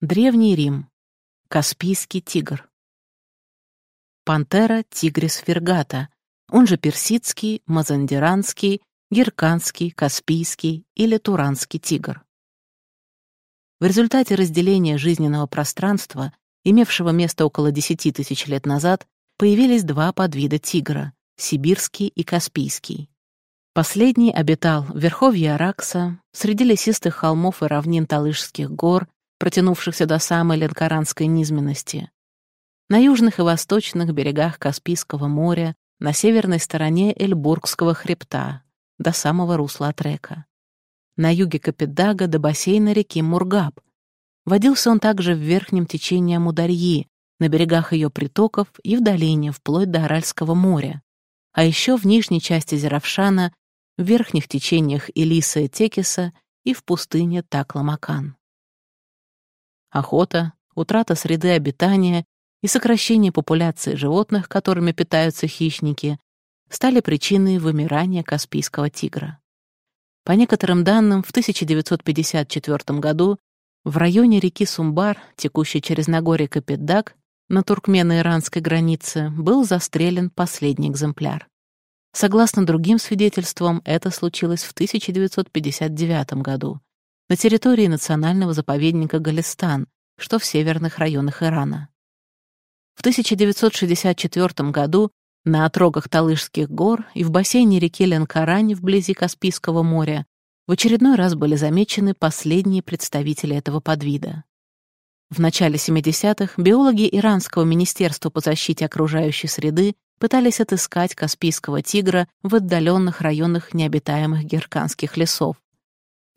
Древний Рим. Каспийский тигр. Пантера тигрис фергата, он же персидский, мазандиранский, герканский, каспийский или туранский тигр. В результате разделения жизненного пространства, имевшего место около 10 тысяч лет назад, появились два подвида тигра — сибирский и каспийский. Последний обитал в верховье Аракса, среди лесистых холмов и равнин Талышских гор, протянувшихся до самой ленкоранской низменности. На южных и восточных берегах Каспийского моря, на северной стороне Эльбургского хребта, до самого русла Атрека. На юге Капедага до бассейна реки Мургаб. Водился он также в верхнем течении Амударьи, на берегах ее притоков и в долине, вплоть до Аральского моря. А еще в нижней части Зеравшана, в верхних течениях Элиса и Текиса и в пустыне Такламакан. Охота, утрата среды обитания и сокращение популяции животных, которыми питаются хищники, стали причиной вымирания Каспийского тигра. По некоторым данным, в 1954 году в районе реки Сумбар, текущей через Нагорье Капетдаг, на туркмено-иранской границе, был застрелен последний экземпляр. Согласно другим свидетельствам, это случилось в 1959 году на территории национального заповедника Галистан, что в северных районах Ирана. В 1964 году на отрогах Талышских гор и в бассейне реки Ленкарань вблизи Каспийского моря в очередной раз были замечены последние представители этого подвида. В начале 70-х биологи Иранского министерства по защите окружающей среды пытались отыскать Каспийского тигра в отдаленных районах необитаемых герканских лесов.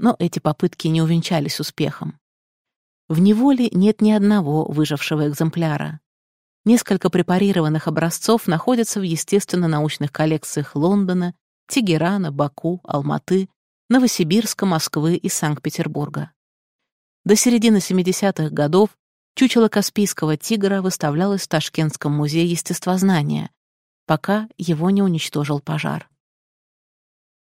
Но эти попытки не увенчались успехом. В неволе нет ни одного выжившего экземпляра. Несколько препарированных образцов находятся в естественно-научных коллекциях Лондона, Тегерана, Баку, Алматы, Новосибирска, Москвы и Санкт-Петербурга. До середины 70-х годов чучело Каспийского тигра выставлялось в Ташкентском музее естествознания, пока его не уничтожил пожар.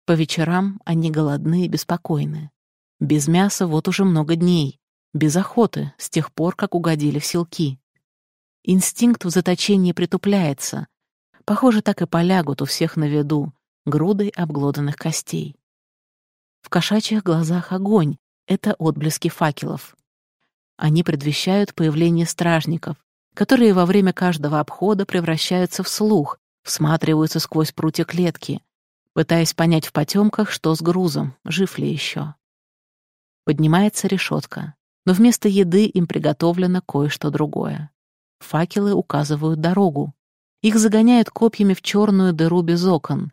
По вечерам они голодны и беспокойны. Без мяса вот уже много дней, без охоты, с тех пор, как угодили в селки. Инстинкт в заточении притупляется. Похоже, так и полягут у всех на виду, грудой обглоданных костей. В кошачьих глазах огонь — это отблески факелов. Они предвещают появление стражников, которые во время каждого обхода превращаются в слух, всматриваются сквозь прутья клетки, пытаясь понять в потемках, что с грузом, жив ли еще. Поднимается решетка, но вместо еды им приготовлено кое-что другое. Факелы указывают дорогу. Их загоняют копьями в черную дыру без окон.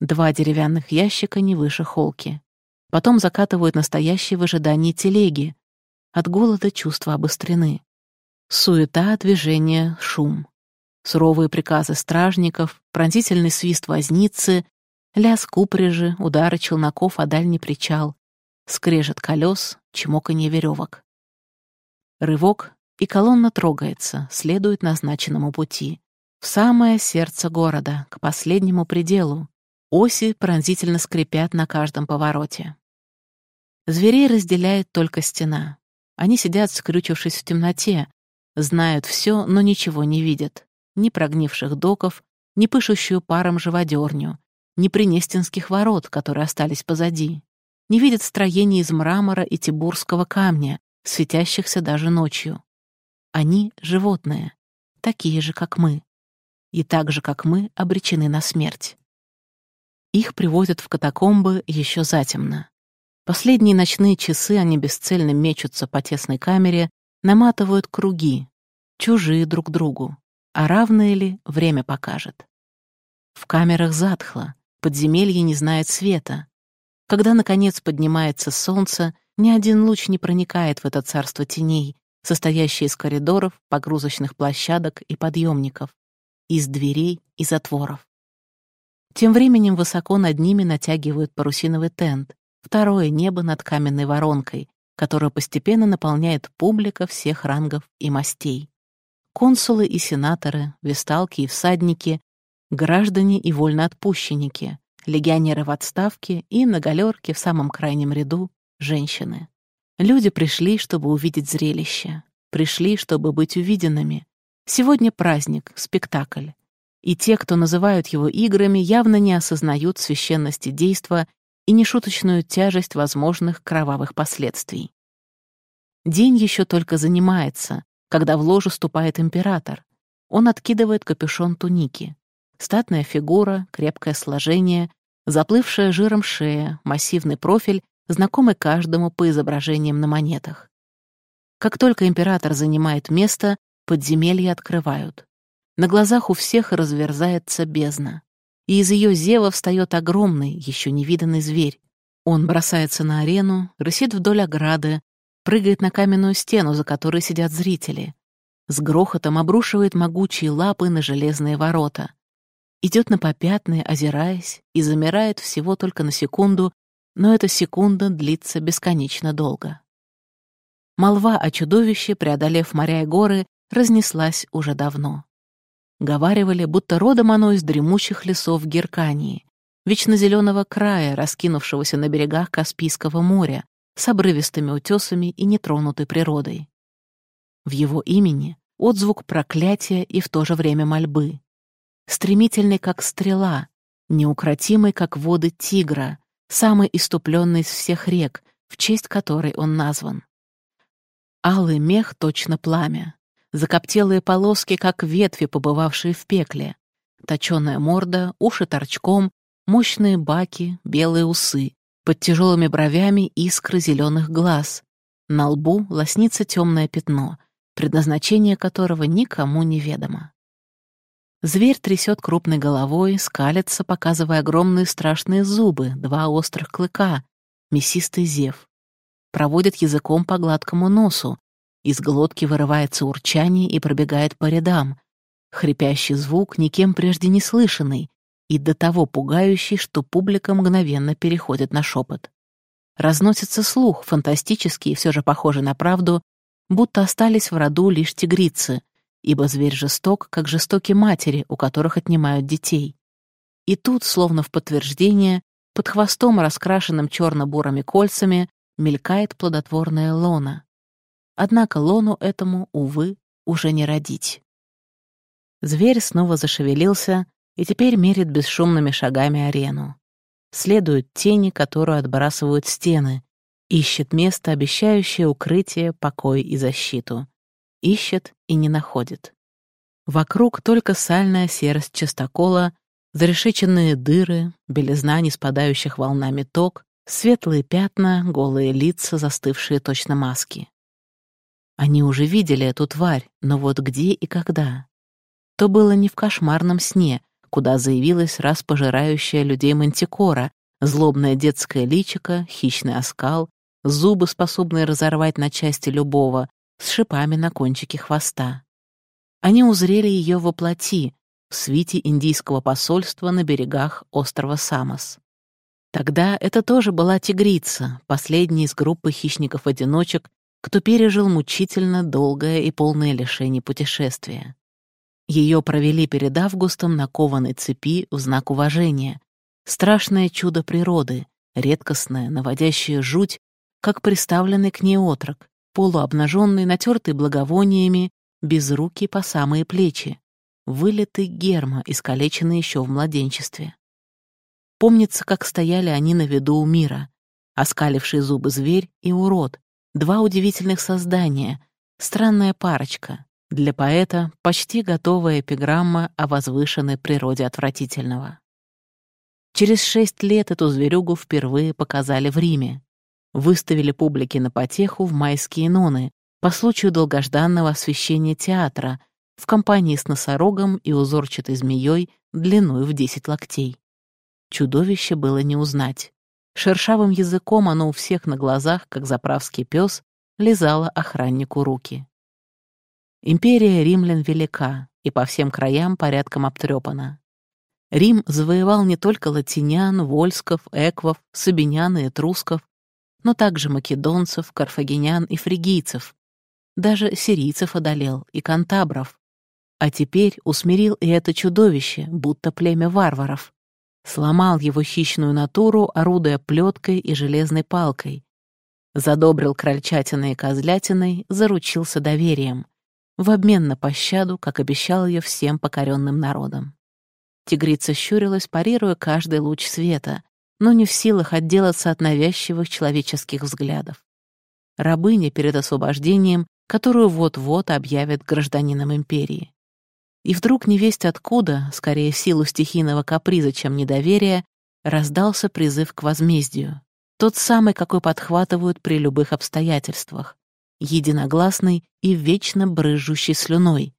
Два деревянных ящика не выше холки. Потом закатывают настоящие в ожидании телеги. От голода чувства обострены. Суета, движение, шум. Суровые приказы стражников, пронзительный свист возницы, лязг упряжи, удары челноков о дальний причал, скрежет колес, чмоканье веревок. Рывок, и колонна трогается, следует назначенному пути. В самое сердце города, к последнему пределу. Оси пронзительно скрипят на каждом повороте. Зверей разделяет только стена. Они сидят, скрючившись в темноте, знают все, но ничего не видят. Ни прогнивших доков, ни пышущую паром живодерню, ни принестинских ворот, которые остались позади. Не видят строений из мрамора и тибурского камня, светящихся даже ночью. Они — животные, такие же, как мы. И так же, как мы, обречены на смерть. Их приводят в катакомбы еще затемно. Последние ночные часы они бесцельно мечутся по тесной камере, наматывают круги, чужие друг другу. А равные ли, время покажет. В камерах затхло, подземелье не знает света. Когда, наконец, поднимается солнце, ни один луч не проникает в это царство теней, состоящее из коридоров, погрузочных площадок и подъемников, из дверей и затворов. Тем временем высоко над ними натягивают парусиновый тент, второе небо над каменной воронкой, которое постепенно наполняет публика всех рангов и мастей. Консулы и сенаторы, весталки и всадники, граждане и вольноотпущенники, легионеры в отставке и на галерке в самом крайнем ряду — женщины. Люди пришли, чтобы увидеть зрелище. Пришли, чтобы быть увиденными. Сегодня праздник, спектакль. И те, кто называют его играми, явно не осознают священности действа и нешуточную тяжесть возможных кровавых последствий. День еще только занимается, когда в ложу ступает император. Он откидывает капюшон туники. Статная фигура, крепкое сложение, заплывшая жиром шея, массивный профиль, знакомый каждому по изображениям на монетах. Как только император занимает место, подземелья открывают. На глазах у всех разверзается бездна и из ее зева встает огромный, еще невиданный зверь. Он бросается на арену, рысит вдоль ограды, прыгает на каменную стену, за которой сидят зрители. С грохотом обрушивает могучие лапы на железные ворота. Идет на попятные, озираясь, и замирает всего только на секунду, но эта секунда длится бесконечно долго. Молва о чудовище, преодолев моря и горы, разнеслась уже давно. Говаривали, будто родом оно из дремучих лесов Геркании, вечно зеленого края, раскинувшегося на берегах Каспийского моря, с обрывистыми утесами и нетронутой природой. В его имени отзвук проклятия и в то же время мольбы. Стремительный, как стрела, неукротимый, как воды тигра, самый иступленный из всех рек, в честь которой он назван. Алый мех точно пламя, закоптелые полоски, как ветви, побывавшие в пекле, точёная морда, уши торчком, мощные баки, белые усы, под тяжелыми бровями искры зеленых глаз, на лбу лоснится темное пятно, предназначение которого никому не ведомо. Зверь трясет крупной головой, скалится, показывая огромные страшные зубы, два острых клыка, мясистый зев. Проводит языком по гладкому носу, из глотки вырывается урчание и пробегает по рядам. Хрипящий звук, никем прежде не слышанный, и до того пугающий, что публика мгновенно переходит на шепот. Разносится слух, фантастический и все же похожий на правду, будто остались в роду лишь тигрицы, ибо зверь жесток, как жестоки матери, у которых отнимают детей. И тут, словно в подтверждение, под хвостом, раскрашенным черно-бурыми кольцами, мелькает плодотворная лона. Однако лону этому, увы, уже не родить. Зверь снова зашевелился и теперь мерит бесшумными шагами арену. Следуют тени, которые отбрасывают стены, ищет место, обещающее укрытие, покой и защиту. Ищет и не находит. Вокруг только сальная серость частокола, зарешеченные дыры, белизна не спадающих волнами ток, светлые пятна, голые лица, застывшие точно маски. Они уже видели эту тварь, но вот где и когда? То было не в кошмарном сне, куда заявилась раз пожирающая людей мантикора, злобное детское личико, хищный оскал, зубы, способные разорвать на части любого, с шипами на кончике хвоста. Они узрели ее во плоти, в свите индийского посольства на берегах острова Самос. Тогда это тоже была тигрица, последняя из группы хищников-одиночек, кто пережил мучительно долгое и полное лишение путешествия. Ее провели перед Августом на кованой цепи в знак уважения. Страшное чудо природы, редкостное, наводящее жуть, как приставленный к ней отрок, полуобнаженный, натертый благовониями, без руки по самые плечи, вылитый герма, искалеченный еще в младенчестве. Помнится, как стояли они на виду у мира, оскаливший зубы зверь и урод, Два удивительных создания, странная парочка. Для поэта почти готовая эпиграмма о возвышенной природе отвратительного. Через шесть лет эту зверюгу впервые показали в Риме. Выставили публике на потеху в майские ноны по случаю долгожданного освещения театра в компании с носорогом и узорчатой змеей длиной в десять локтей. Чудовище было не узнать. Шершавым языком оно у всех на глазах, как заправский пес, лизало охраннику руки. Империя римлян велика и по всем краям порядком обтрепана. Рим завоевал не только латинян, вольсков, эквов, сабинян и этрусков, но также македонцев, карфагенян и фригийцев, даже сирийцев одолел и кантабров. А теперь усмирил и это чудовище, будто племя варваров. Сломал его хищную натуру, орудуя плеткой и железной палкой. Задобрил крольчатиной и козлятиной, заручился доверием, в обмен на пощаду, как обещал ее всем покоренным народам. Тигрица щурилась, парируя каждый луч света, но не в силах отделаться от навязчивых человеческих взглядов. Рабыня перед освобождением, которую вот-вот объявят гражданином империи. И вдруг невесть откуда, скорее в силу стихийного каприза, чем недоверия, раздался призыв к возмездию. Тот самый, какой подхватывают при любых обстоятельствах. Единогласный и вечно брызжущий слюной,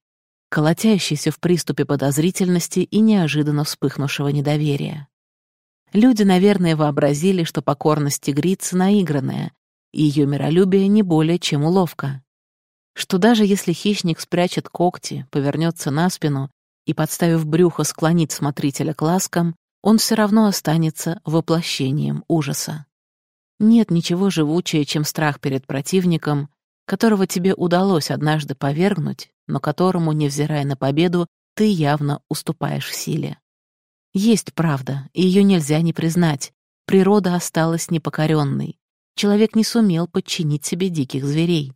колотящийся в приступе подозрительности и неожиданно вспыхнувшего недоверия. Люди, наверное, вообразили, что покорность тигрицы наигранная, и ее миролюбие не более чем уловка. Что даже если хищник спрячет когти, повернется на спину и, подставив брюхо, склонит смотрителя к ласкам, он все равно останется воплощением ужаса. Нет ничего живучее, чем страх перед противником, которого тебе удалось однажды повергнуть, но которому, невзирая на победу, ты явно уступаешь в силе. Есть правда, и ее нельзя не признать. Природа осталась непокоренной. Человек не сумел подчинить себе диких зверей.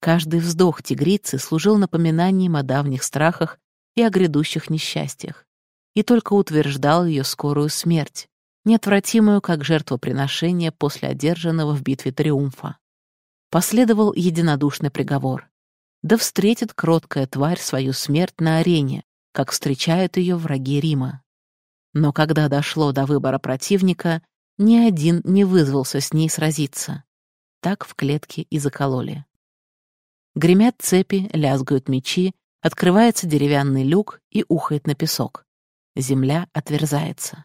Каждый вздох тигрицы служил напоминанием о давних страхах и о грядущих несчастьях, и только утверждал ее скорую смерть неотвратимую как жертвоприношение после одержанного в битве триумфа. Последовал единодушный приговор. Да встретит кроткая тварь свою смерть на арене, как встречают ее враги Рима. Но когда дошло до выбора противника, ни один не вызвался с ней сразиться. Так в клетке и закололи. Гремят цепи, лязгают мечи, открывается деревянный люк и ухает на песок. Земля отверзается.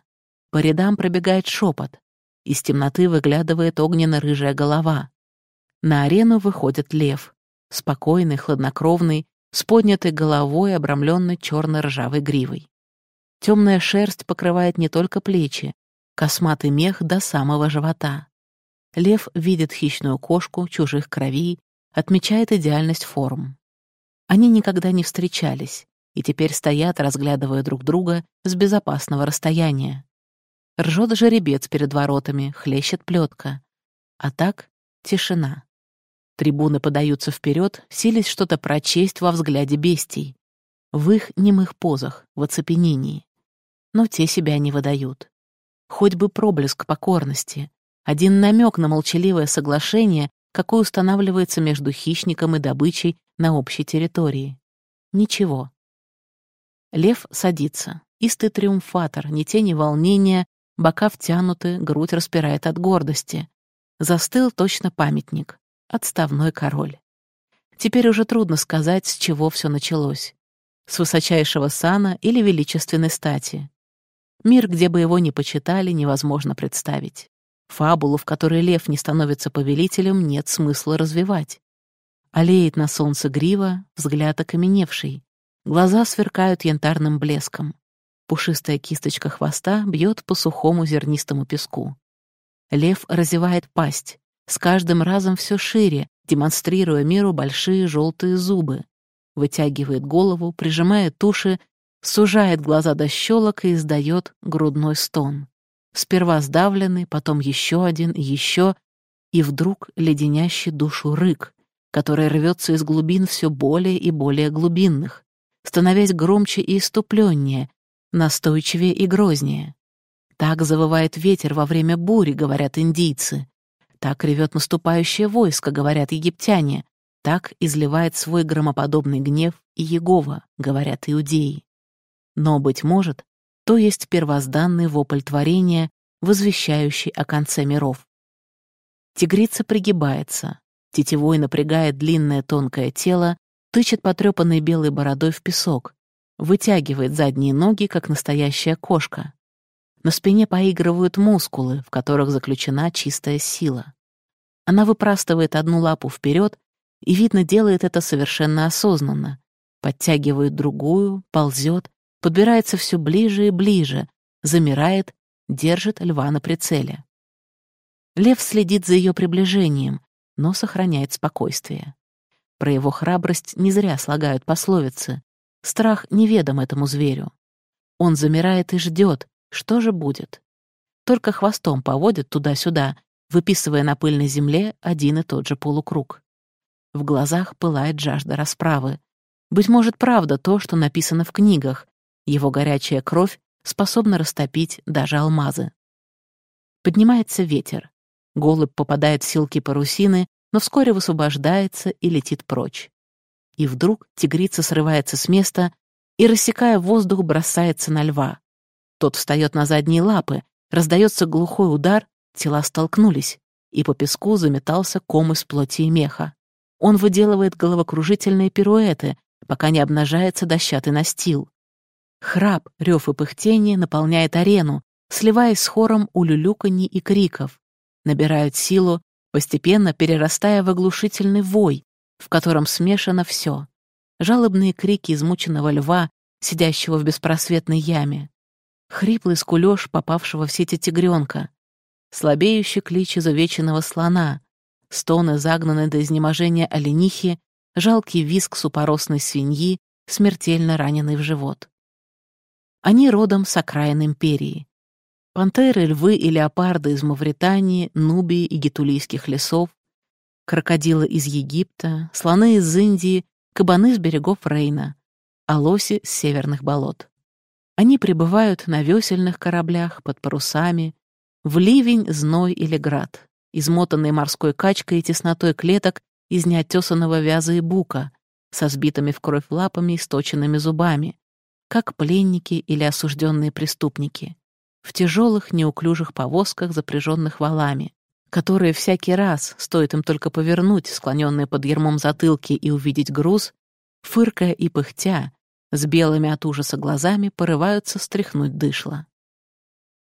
По рядам пробегает шепот. Из темноты выглядывает огненно-рыжая голова. На арену выходит лев. Спокойный, хладнокровный, с поднятой головой, обрамленной черно-ржавой гривой. Темная шерсть покрывает не только плечи, косматый мех до самого живота. Лев видит хищную кошку чужих кровей, отмечает идеальность форм. Они никогда не встречались и теперь стоят, разглядывая друг друга с безопасного расстояния. Ржет жеребец перед воротами, хлещет плетка. А так — тишина. Трибуны подаются вперед, сились что-то прочесть во взгляде бестий. В их немых позах, в оцепенении. Но те себя не выдают. Хоть бы проблеск покорности, один намек на молчаливое соглашение, какое устанавливается между хищником и добычей на общей территории. Ничего. Лев садится. Истый триумфатор, ни тени волнения, Бока втянуты, грудь распирает от гордости. Застыл точно памятник. Отставной король. Теперь уже трудно сказать, с чего все началось. С высочайшего сана или величественной стати. Мир, где бы его ни почитали, невозможно представить. Фабулу, в которой лев не становится повелителем, нет смысла развивать. Олеет на солнце грива, взгляд окаменевший. Глаза сверкают янтарным блеском. Пушистая кисточка хвоста бьет по сухому зернистому песку. Лев разевает пасть, с каждым разом все шире, демонстрируя миру большие желтые зубы. Вытягивает голову, прижимает уши, сужает глаза до щелок и издает грудной стон. Сперва сдавленный, потом еще один, еще, и вдруг леденящий душу рык, который рвется из глубин все более и более глубинных, становясь громче и иступленнее, настойчивее и грознее. Так завывает ветер во время бури, говорят индийцы. Так ревет наступающее войско, говорят египтяне. Так изливает свой громоподобный гнев и Егова, говорят иудеи. Но, быть может, то есть первозданный вопль творения, возвещающий о конце миров. Тигрица пригибается, тетевой напрягает длинное тонкое тело, тычет потрепанной белой бородой в песок, вытягивает задние ноги, как настоящая кошка. На спине поигрывают мускулы, в которых заключена чистая сила. Она выпрастывает одну лапу вперед и, видно, делает это совершенно осознанно. Подтягивает другую, ползет, подбирается все ближе и ближе, замирает, держит льва на прицеле. Лев следит за ее приближением, но сохраняет спокойствие. Про его храбрость не зря слагают пословицы. Страх неведом этому зверю. Он замирает и ждет, что же будет. Только хвостом поводит туда-сюда, выписывая на пыльной земле один и тот же полукруг. В глазах пылает жажда расправы. Быть может, правда то, что написано в книгах. Его горячая кровь способна растопить даже алмазы. Поднимается ветер. Голубь попадает в силки парусины, но вскоре высвобождается и летит прочь. И вдруг тигрица срывается с места и, рассекая воздух, бросается на льва. Тот встает на задние лапы, раздается глухой удар, тела столкнулись, и по песку заметался ком из плоти и меха. Он выделывает головокружительные пируэты, пока не обнажается дощатый настил. Храп, рев и пыхтение наполняет арену, сливаясь с хором улюлюканий и криков, набирают силу, постепенно перерастая в оглушительный вой, в котором смешано все. Жалобные крики измученного льва, сидящего в беспросветной яме, хриплый скулёж попавшего в сети тигренка, слабеющий клич изувеченного слона, стоны загнанной до изнеможения оленихи, жалкий визг супоросной свиньи, смертельно раненый в живот. Они родом с окраин империи. Пантеры, львы и леопарды из Мавритании, Нубии и гетулийских лесов, крокодилы из Египта, слоны из Индии, кабаны с берегов Рейна, а лоси с северных болот. Они прибывают на весельных кораблях под парусами, в ливень, зной или град, измотанные морской качкой и теснотой клеток из неотесанного вяза и бука, со сбитыми в кровь лапами и сточенными зубами, как пленники или осужденные преступники, в тяжелых неуклюжих повозках, запряженных валами, которые всякий раз, стоит им только повернуть, склоненные под ермом затылки и увидеть груз, фыркая и пыхтя, с белыми от ужаса глазами порываются стряхнуть дышло.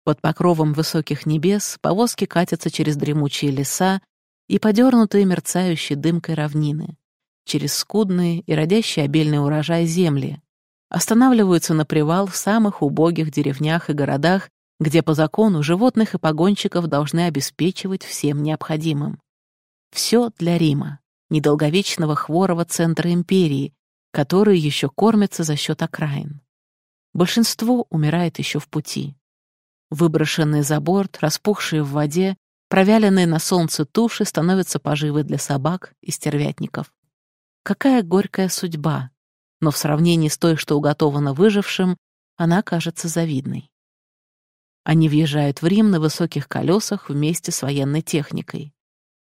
Под покровом высоких небес повозки катятся через дремучие леса и подернутые мерцающей дымкой равнины, через скудные и родящие обильный урожай земли, останавливаются на привал в самых убогих деревнях и городах, где по закону животных и погонщиков должны обеспечивать всем необходимым. Все для Рима, недолговечного хворого центра империи, которые еще кормятся за счет окраин. Большинство умирает еще в пути. Выброшенные за борт, распухшие в воде, провяленные на солнце туши становятся поживой для собак и стервятников. Какая горькая судьба, но в сравнении с той, что уготована выжившим, она кажется завидной. Они въезжают в Рим на высоких колесах вместе с военной техникой.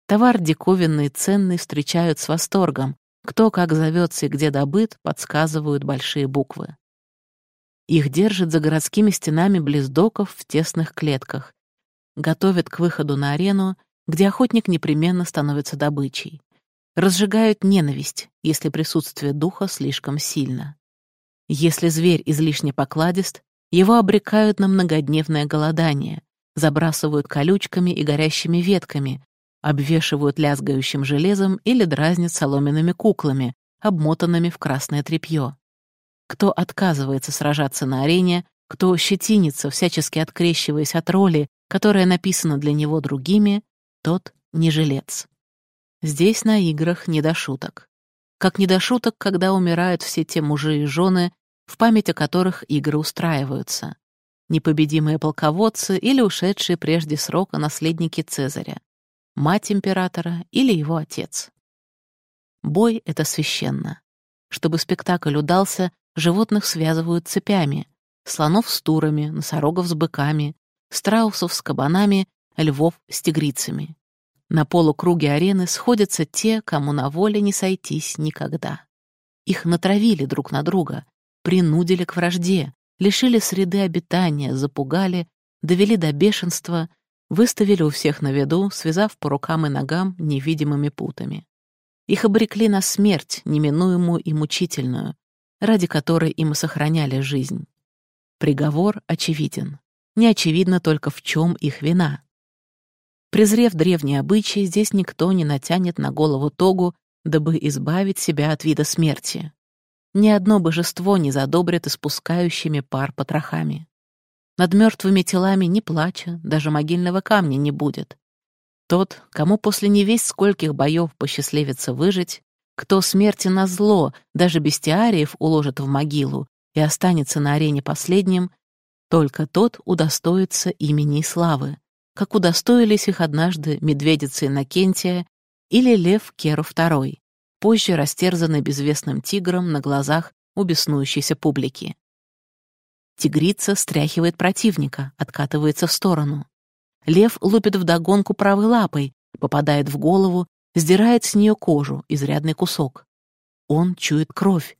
Товар диковинный и ценный встречают с восторгом, кто как зовется и где добыт, подсказывают большие буквы. Их держат за городскими стенами близ доков в тесных клетках. Готовят к выходу на арену, где охотник непременно становится добычей. Разжигают ненависть, если присутствие духа слишком сильно. Если зверь излишне покладист, его обрекают на многодневное голодание, забрасывают колючками и горящими ветками, обвешивают лязгающим железом или дразнят соломенными куклами, обмотанными в красное тряпье. Кто отказывается сражаться на арене, кто щетинится, всячески открещиваясь от роли, которая написана для него другими, тот не жилец. Здесь на играх не до шуток. Как не до шуток, когда умирают все те мужи и жены, в память о которых игры устраиваются. Непобедимые полководцы или ушедшие прежде срока наследники Цезаря мать императора или его отец. Бой — это священно. Чтобы спектакль удался, животных связывают цепями, слонов с турами, носорогов с быками, страусов с кабанами, львов с тигрицами. На полукруге арены сходятся те, кому на воле не сойтись никогда. Их натравили друг на друга, принудили к вражде, лишили среды обитания, запугали, довели до бешенства — Выставили у всех на виду, связав по рукам и ногам невидимыми путами. Их обрекли на смерть, неминуемую и мучительную, ради которой им и сохраняли жизнь. Приговор очевиден. Не очевидно только, в чем их вина. Презрев древние обычаи, здесь никто не натянет на голову тогу, дабы избавить себя от вида смерти. Ни одно божество не задобрит испускающими пар потрохами. Над мертвыми телами ни плача, даже могильного камня не будет. Тот, кому после невесть скольких боев посчастливится выжить, кто смерти на зло, даже бестиариев уложит в могилу и останется на арене последним, только тот удостоится имени и славы, как удостоились их однажды медведица Иннокентия или лев Керу II, позже растерзанный безвестным тигром на глазах у беснующейся публики. Тигрица стряхивает противника, откатывается в сторону. Лев лупит вдогонку правой лапой, попадает в голову, сдирает с нее кожу, изрядный кусок. Он чует кровь.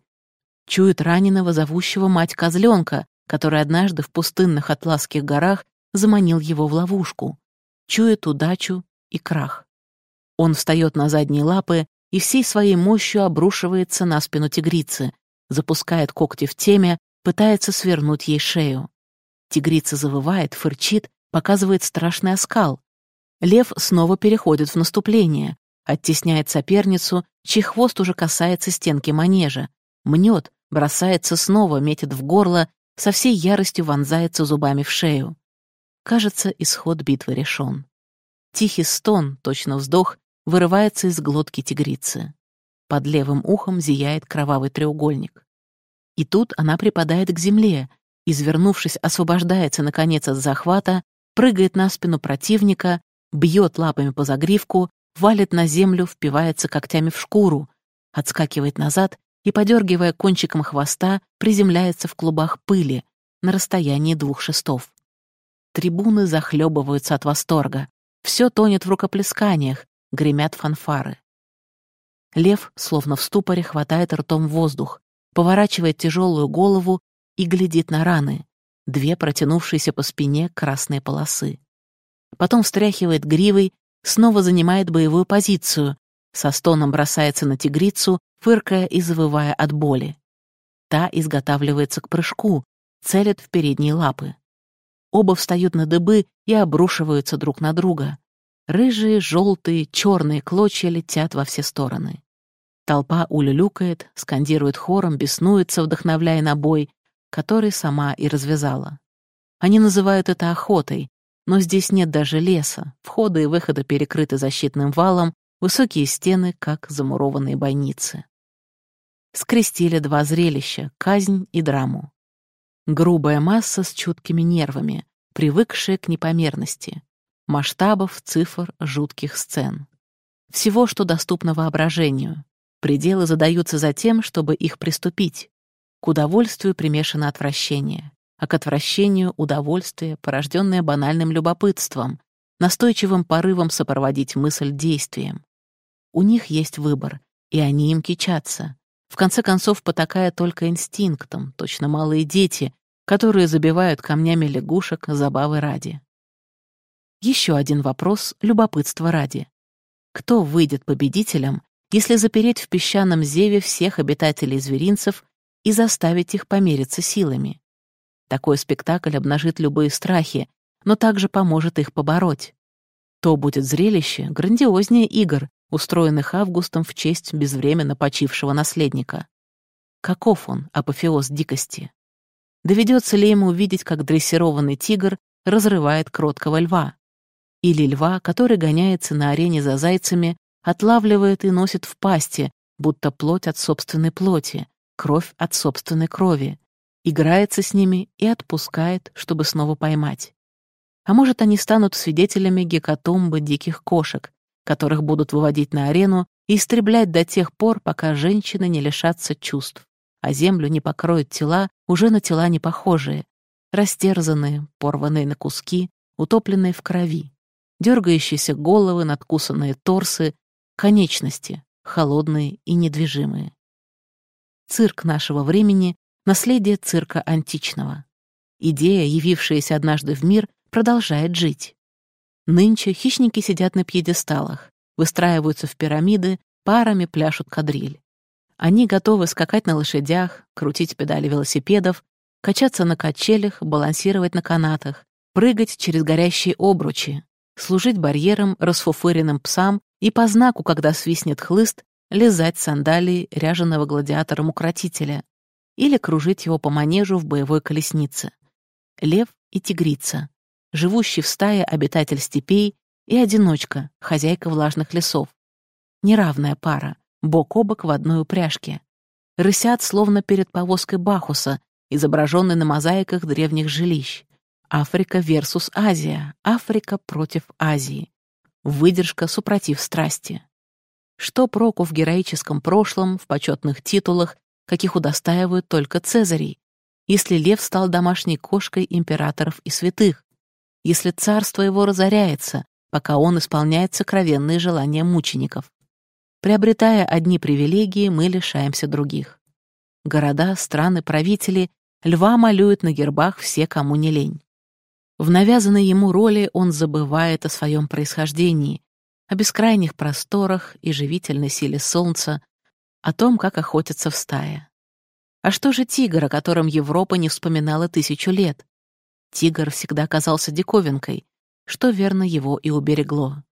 Чует раненого, зовущего мать козленка, который однажды в пустынных атласских горах заманил его в ловушку. Чует удачу и крах. Он встает на задние лапы и всей своей мощью обрушивается на спину тигрицы, запускает когти в теме, пытается свернуть ей шею. Тигрица завывает, фырчит, показывает страшный оскал. Лев снова переходит в наступление, оттесняет соперницу, чей хвост уже касается стенки манежа, мнет, бросается снова, метит в горло, со всей яростью вонзается зубами в шею. Кажется, исход битвы решен. Тихий стон, точно вздох, вырывается из глотки тигрицы. Под левым ухом зияет кровавый треугольник. И тут она припадает к земле, извернувшись, освобождается, наконец, от захвата, прыгает на спину противника, бьет лапами по загривку, валит на землю, впивается когтями в шкуру, отскакивает назад и, подергивая кончиком хвоста, приземляется в клубах пыли на расстоянии двух шестов. Трибуны захлебываются от восторга. Все тонет в рукоплесканиях, гремят фанфары. Лев, словно в ступоре, хватает ртом воздух, поворачивает тяжелую голову и глядит на раны, две протянувшиеся по спине красные полосы. Потом встряхивает гривой, снова занимает боевую позицию, со стоном бросается на тигрицу, фыркая и завывая от боли. Та изготавливается к прыжку, целит в передние лапы. Оба встают на дыбы и обрушиваются друг на друга. Рыжие, желтые, черные клочья летят во все стороны. Толпа улюлюкает, скандирует хором, беснуется, вдохновляя на бой, который сама и развязала. Они называют это охотой, но здесь нет даже леса, входы и выходы перекрыты защитным валом, высокие стены, как замурованные бойницы. Скрестили два зрелища — казнь и драму. Грубая масса с чуткими нервами, привыкшая к непомерности, масштабов, цифр, жутких сцен. Всего, что доступно воображению. Пределы задаются за тем, чтобы их приступить. К удовольствию примешано отвращение, а к отвращению — удовольствие, порожденное банальным любопытством, настойчивым порывом сопроводить мысль действием. У них есть выбор, и они им кичатся. В конце концов, потакая только инстинктом, точно малые дети, которые забивают камнями лягушек забавы ради. Еще один вопрос любопытства ради. Кто выйдет победителем, если запереть в песчаном зеве всех обитателей зверинцев и заставить их помериться силами? Такой спектакль обнажит любые страхи, но также поможет их побороть. То будет зрелище грандиознее игр, устроенных Августом в честь безвременно почившего наследника. Каков он, апофеоз дикости? Доведется ли ему увидеть, как дрессированный тигр разрывает кроткого льва? Или льва, который гоняется на арене за зайцами, отлавливает и носит в пасти, будто плоть от собственной плоти, кровь от собственной крови, играется с ними и отпускает, чтобы снова поймать. А может, они станут свидетелями гекатомбы диких кошек, которых будут выводить на арену и истреблять до тех пор, пока женщины не лишатся чувств, а землю не покроют тела, уже на тела не похожие, растерзанные, порванные на куски, утопленные в крови, дергающиеся головы, надкусанные торсы, конечности, холодные и недвижимые. Цирк нашего времени — наследие цирка античного. Идея, явившаяся однажды в мир, продолжает жить. Нынче хищники сидят на пьедесталах, выстраиваются в пирамиды, парами пляшут кадриль. Они готовы скакать на лошадях, крутить педали велосипедов, качаться на качелях, балансировать на канатах, прыгать через горящие обручи, служить барьером расфуфыренным псам и по знаку, когда свистнет хлыст, лизать сандалии ряженого гладиатором-укротителя или кружить его по манежу в боевой колеснице. Лев и тигрица живущий в стае обитатель степей и одиночка, хозяйка влажных лесов. Неравная пара, бок о бок в одной упряжке. Рысят словно перед повозкой Бахуса, изображенной на мозаиках древних жилищ. Африка versus Азия, Африка против Азии. Выдержка супротив страсти. Что проку в героическом прошлом, в почетных титулах, каких удостаивают только Цезарей, если лев стал домашней кошкой императоров и святых, если царство его разоряется, пока он исполняет сокровенные желания мучеников. Приобретая одни привилегии, мы лишаемся других. Города, страны, правители льва малюют на гербах все, кому не лень. В навязанной ему роли он забывает о своем происхождении, о бескрайних просторах и живительной силе солнца, о том, как охотятся в стае. А что же тигр, о котором Европа не вспоминала тысячу лет? Тигр всегда казался диковинкой, что верно его и уберегло.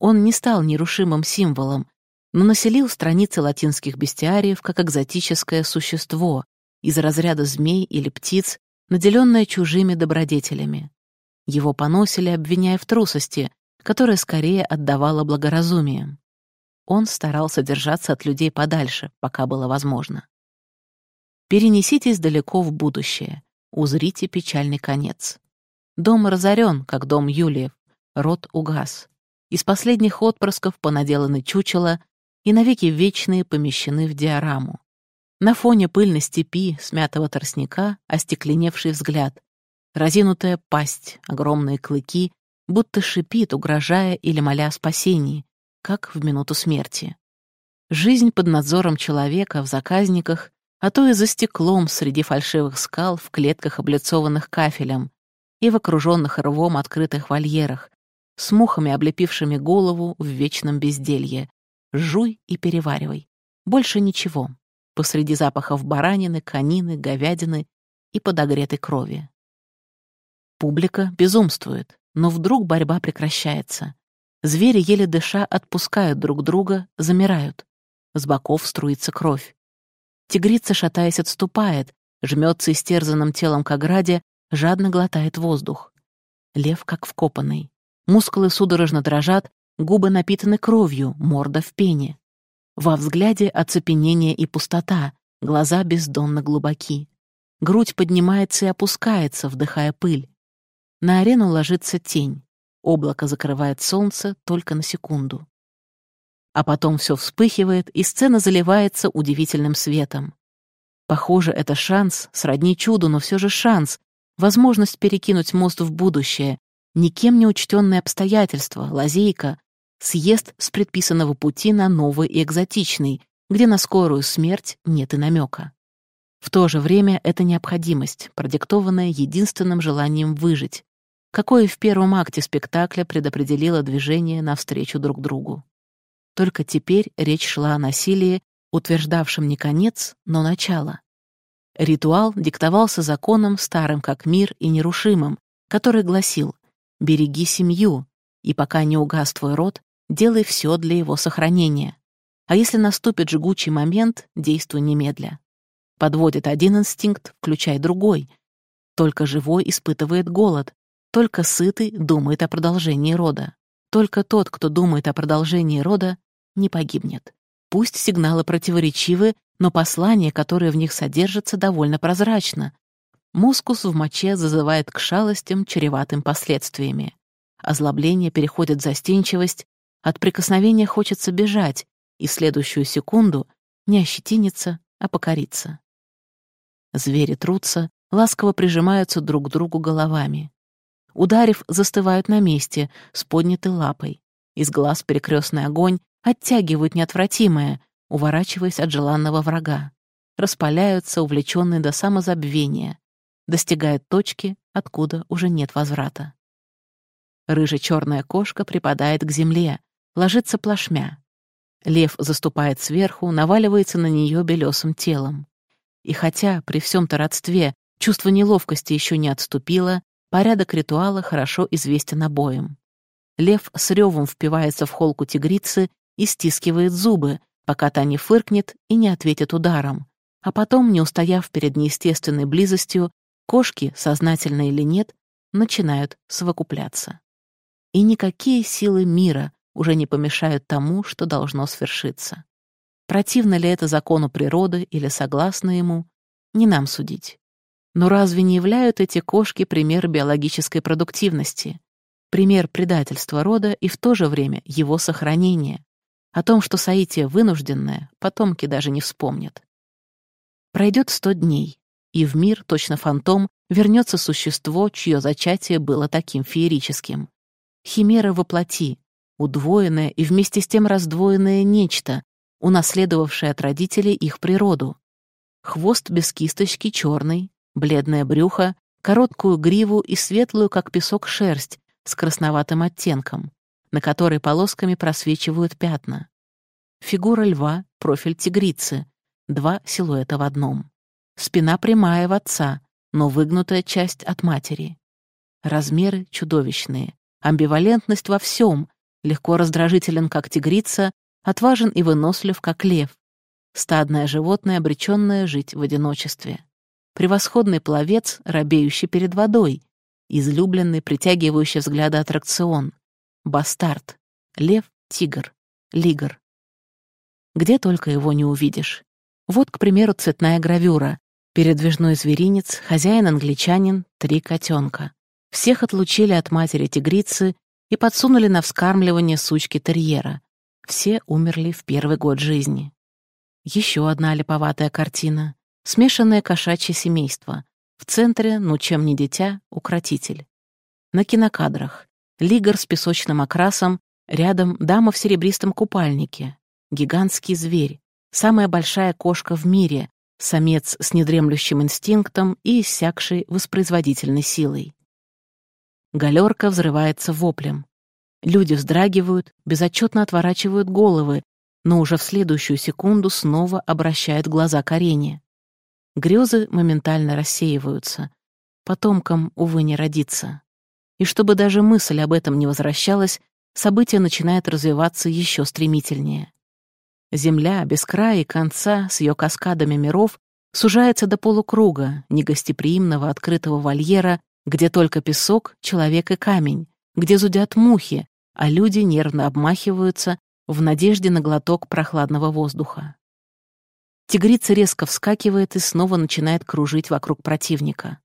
Он не стал нерушимым символом, но населил страницы латинских бестиариев как экзотическое существо из разряда змей или птиц, наделенное чужими добродетелями. Его поносили, обвиняя в трусости, которая скорее отдавала благоразумием. Он старался держаться от людей подальше, пока было возможно. Перенеситесь далеко в будущее, узрите печальный конец. Дом разорен, как дом Юлиев, род угас. Из последних отпрысков понаделаны чучела и навеки вечные помещены в диораму. На фоне пыльной степи, смятого тростника, остекленевший взгляд, разинутая пасть, огромные клыки, будто шипит, угрожая или моля о спасении, как в минуту смерти. Жизнь под надзором человека в заказниках, а то и за стеклом среди фальшивых скал в клетках, облицованных кафелем, и в окруженных рвом открытых вольерах, с мухами, облепившими голову в вечном безделье. Жуй и переваривай. Больше ничего. Посреди запахов баранины, конины, говядины и подогретой крови. Публика безумствует, но вдруг борьба прекращается. Звери, еле дыша, отпускают друг друга, замирают. С боков струится кровь. Тигрица, шатаясь, отступает, жмется истерзанным телом к ограде, жадно глотает воздух. Лев как вкопанный. Мускулы судорожно дрожат, губы напитаны кровью, морда в пене. Во взгляде оцепенение и пустота, глаза бездонно глубоки. Грудь поднимается и опускается, вдыхая пыль. На арену ложится тень. Облако закрывает солнце только на секунду. А потом все вспыхивает, и сцена заливается удивительным светом. Похоже, это шанс, сродни чуду, но все же шанс, возможность перекинуть мост в будущее, никем не учтенные обстоятельства, лазейка, съезд с предписанного пути на новый и экзотичный, где на скорую смерть нет и намека. В то же время это необходимость, продиктованная единственным желанием выжить, какое в первом акте спектакля предопределило движение навстречу друг другу. Только теперь речь шла о насилии, утверждавшем не конец, но начало. Ритуал диктовался законом старым как мир и нерушимым, который гласил «береги семью, и пока не угас твой род, делай все для его сохранения. А если наступит жгучий момент, действуй немедля. Подводит один инстинкт, включай другой. Только живой испытывает голод, только сытый думает о продолжении рода. Только тот, кто думает о продолжении рода, не погибнет. Пусть сигналы противоречивы, но послание, которое в них содержится, довольно прозрачно. Мускус в моче зазывает к шалостям, чреватым последствиями. Озлобление переходит в застенчивость, от прикосновения хочется бежать, и в следующую секунду не ощетиниться, а покориться. Звери трутся, ласково прижимаются друг к другу головами. Ударив, застывают на месте, с поднятой лапой. Из глаз перекрестный огонь оттягивают неотвратимое, уворачиваясь от желанного врага. Распаляются, увлеченные до самозабвения. Достигают точки, откуда уже нет возврата. Рыжая-черная кошка припадает к земле, ложится плашмя. Лев заступает сверху, наваливается на нее белесым телом. И хотя при всем-то родстве чувство неловкости еще не отступило, Порядок ритуала хорошо известен обоим. Лев с ревом впивается в холку тигрицы и стискивает зубы, пока та не фыркнет и не ответит ударом. А потом, не устояв перед неестественной близостью, кошки, сознательно или нет, начинают совокупляться. И никакие силы мира уже не помешают тому, что должно свершиться. Противно ли это закону природы или согласно ему, не нам судить. Но разве не являют эти кошки пример биологической продуктивности? Пример предательства рода и в то же время его сохранения. О том, что соитие вынужденное, потомки даже не вспомнят. Пройдет сто дней, и в мир, точно фантом, вернется существо, чье зачатие было таким феерическим. Химера воплоти, удвоенное и вместе с тем раздвоенное нечто, унаследовавшее от родителей их природу. Хвост без кисточки черный, бледное брюхо, короткую гриву и светлую, как песок, шерсть с красноватым оттенком, на которой полосками просвечивают пятна. Фигура льва, профиль тигрицы, два силуэта в одном. Спина прямая в отца, но выгнутая часть от матери. Размеры чудовищные, амбивалентность во всем, легко раздражителен, как тигрица, отважен и вынослив, как лев. Стадное животное, обреченное жить в одиночестве. Превосходный пловец, робеющий перед водой. Излюбленный, притягивающий взгляды аттракцион. Бастард. Лев, тигр, лигр. Где только его не увидишь. Вот, к примеру, цветная гравюра. Передвижной зверинец, хозяин-англичанин, три котенка. Всех отлучили от матери-тигрицы и подсунули на вскармливание сучки терьера. Все умерли в первый год жизни. Еще одна липоватая картина. Смешанное кошачье семейство. В центре, ну чем не дитя, укротитель. На кинокадрах. Лигр с песочным окрасом, рядом дама в серебристом купальнике. Гигантский зверь. Самая большая кошка в мире, самец с недремлющим инстинктом и иссякшей воспроизводительной силой. Галерка взрывается воплем. Люди вздрагивают, безотчетно отворачивают головы, но уже в следующую секунду снова обращают глаза к арене. Грезы моментально рассеиваются. Потомкам, увы, не родиться. И чтобы даже мысль об этом не возвращалась, событие начинает развиваться еще стремительнее. Земля без края и конца с ее каскадами миров сужается до полукруга, негостеприимного открытого вольера, где только песок, человек и камень, где зудят мухи, а люди нервно обмахиваются в надежде на глоток прохладного воздуха. Тигрица резко вскакивает и снова начинает кружить вокруг противника.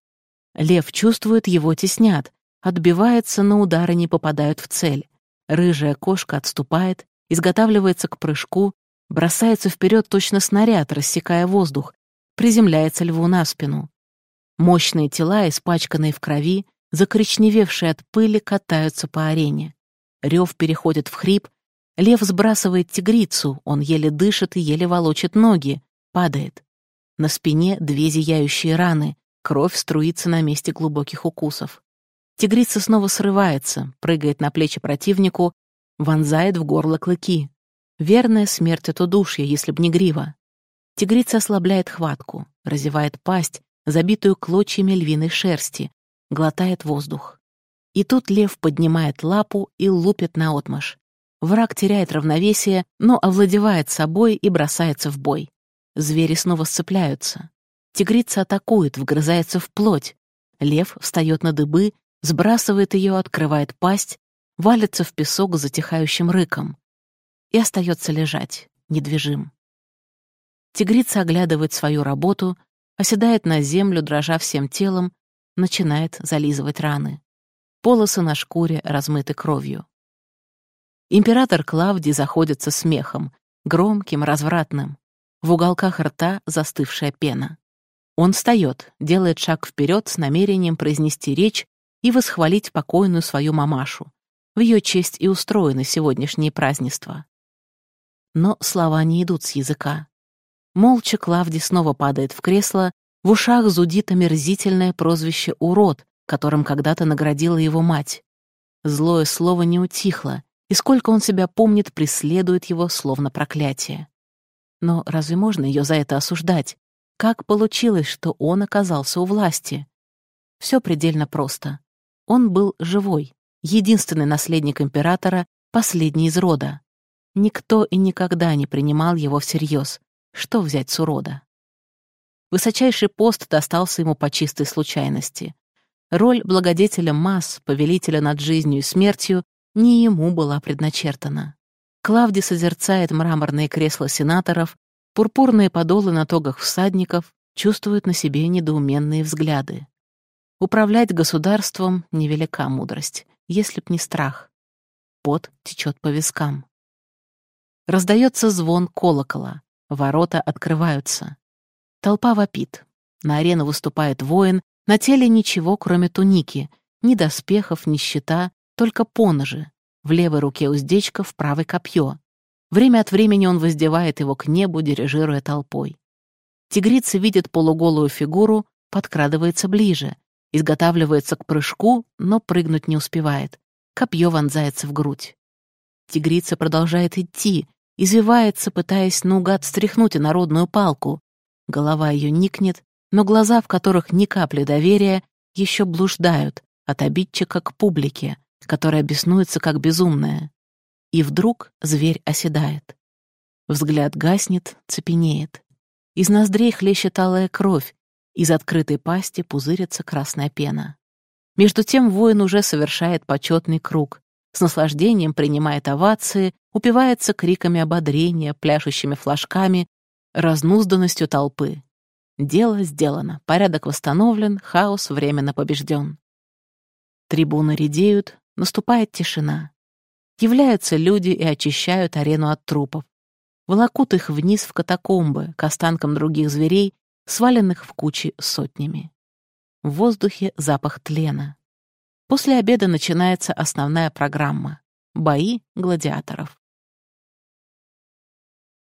Лев чувствует, его теснят, отбивается, но удары не попадают в цель. Рыжая кошка отступает, изготавливается к прыжку, бросается вперед точно снаряд, рассекая воздух, приземляется льву на спину. Мощные тела, испачканные в крови, закоричневевшие от пыли, катаются по арене. Рев переходит в хрип, лев сбрасывает тигрицу, он еле дышит и еле волочит ноги, падает. На спине две зияющие раны, кровь струится на месте глубоких укусов. Тигрица снова срывается, прыгает на плечи противнику, вонзает в горло клыки, Верная смерть от удушья, если б не грива. Тигрица ослабляет хватку, разевает пасть, забитую клочьями львиной шерсти, глотает воздух. И тут лев поднимает лапу и лупит наотмашь. Враг теряет равновесие, но овладевает собой и бросается в бой. Звери снова сцепляются. Тигрица атакует, вгрызается в плоть. Лев встает на дыбы, сбрасывает ее, открывает пасть, валится в песок с затихающим рыком и остается лежать, недвижим. Тигрица оглядывает свою работу, оседает на землю, дрожа всем телом, начинает зализывать раны. Полосы на шкуре размыты кровью. Император Клавдий заходится смехом, громким, развратным. В уголках рта застывшая пена. Он встает, делает шаг вперед с намерением произнести речь и восхвалить покойную свою мамашу. В ее честь и устроены сегодняшние празднества но слова не идут с языка. Молча Клавди снова падает в кресло, в ушах зудит омерзительное прозвище «урод», которым когда-то наградила его мать. Злое слово не утихло, и сколько он себя помнит, преследует его словно проклятие. Но разве можно ее за это осуждать? Как получилось, что он оказался у власти? Все предельно просто. Он был живой, единственный наследник императора, последний из рода. Никто и никогда не принимал его всерьез. Что взять с урода? Высочайший пост достался ему по чистой случайности. Роль благодетеля масс, повелителя над жизнью и смертью, не ему была предначертана. Клавди созерцает мраморные кресла сенаторов, пурпурные подолы на тогах всадников, чувствуют на себе недоуменные взгляды. Управлять государством — невелика мудрость, если б не страх. Пот течет по вискам. Раздается звон колокола, ворота открываются. Толпа вопит. На арену выступает воин, на теле ничего, кроме туники, ни доспехов, ни щита, только поножи. В левой руке уздечка, в правой копье. Время от времени он воздевает его к небу, дирижируя толпой. Тигрица видит полуголую фигуру, подкрадывается ближе, изготавливается к прыжку, но прыгнуть не успевает. Копье вонзается в грудь. Тигрица продолжает идти, извивается, пытаясь наугад стряхнуть народную палку. Голова ее никнет, но глаза, в которых ни капли доверия, еще блуждают от обидчика к публике, которая беснуется как безумная. И вдруг зверь оседает. Взгляд гаснет, цепенеет. Из ноздрей хлещет алая кровь, из открытой пасти пузырится красная пена. Между тем воин уже совершает почетный круг, с наслаждением принимает овации, упивается криками ободрения, пляшущими флажками, разнузданностью толпы. Дело сделано, порядок восстановлен, хаос временно побежден. Трибуны редеют, наступает тишина. Являются люди и очищают арену от трупов. Волокут их вниз в катакомбы, к останкам других зверей, сваленных в кучи сотнями. В воздухе запах тлена. После обеда начинается основная программа — бои гладиаторов.